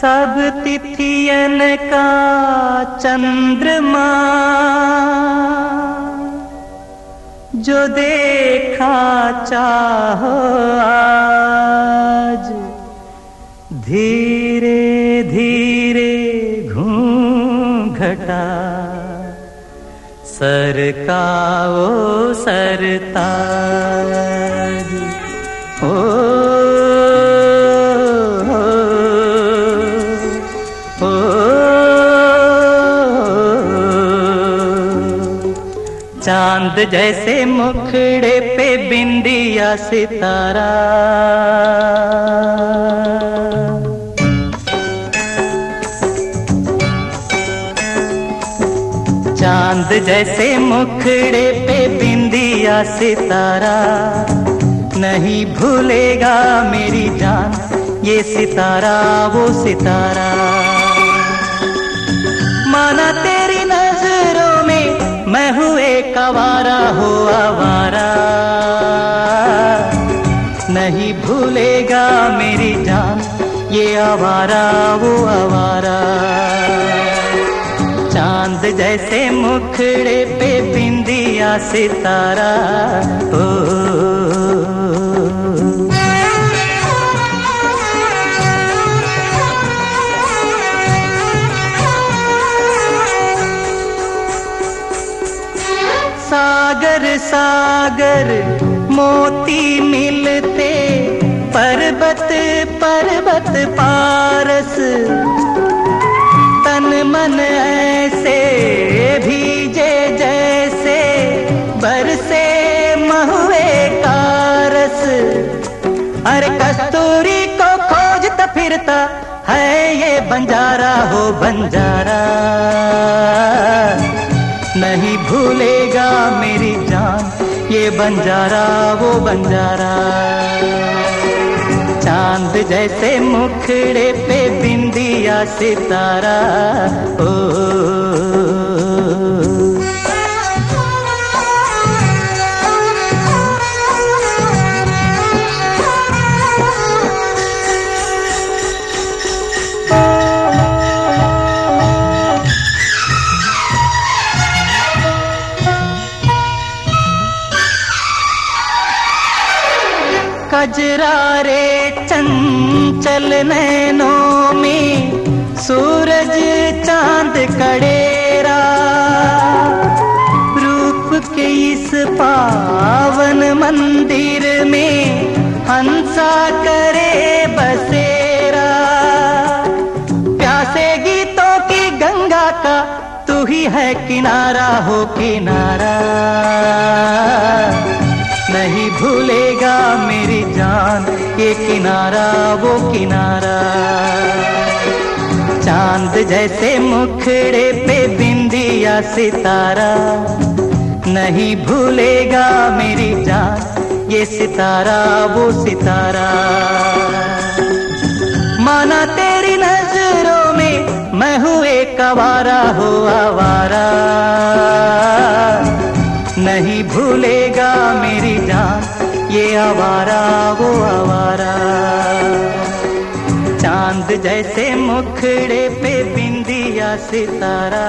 सब तिथियन का चंद्रमा जो देखा चाहो आज धीरे धीरे घटा सरकाओ सरता चाँद जैसे मुखड़े पे बिंदिया सितारा। चाँद जैसे मुखड़े पे बिंदिया सितारा। नहीं भूलेगा मेरी जान, ये सितारा, वो सितारा। माना नहीं भूलेगा मेरी जान। ये आवारा, वो आवारा। चाँद जैसे मुखड़े पे बिंदिया सितारा। ओ। सागर सागर मोती मिलते, पर्वत पर्वत पारस। तन मन ऐसे भीजे जैसे, बरसे महुए कारस। अरे कस्तूरी को खोजता फिरता है ये बंजारा, हो बंजारा। नहीं भूलेगा जान ये बंजारा वो बंजारा। चाँद जैसे मुखड़े पे बिंदिया सितारा। ओ, कजरारे चंचल नैनों में सूरज चाँद कड़ेरा। रूप के इस पावन मंदिर में हंसा करे बसेरा। प्यासे गीतों की गंगा का तू ही है किनारा हो किनारा। नहीं मेरी ये किनारा, वो किनारा। चाँद जैसे मुखड़े पे बिंदिया सितारा। नहीं भूलेगा मेरी जान, ये सितारा, वो सितारा। माना तेरी नज़रों में मैं हूँ एक आवारा, हो आवारा। नहीं भूलेगा मेरी जान ये आवारा वो आवारा। चाँद जैसे मुखड़े पे बिंदिया सितारा।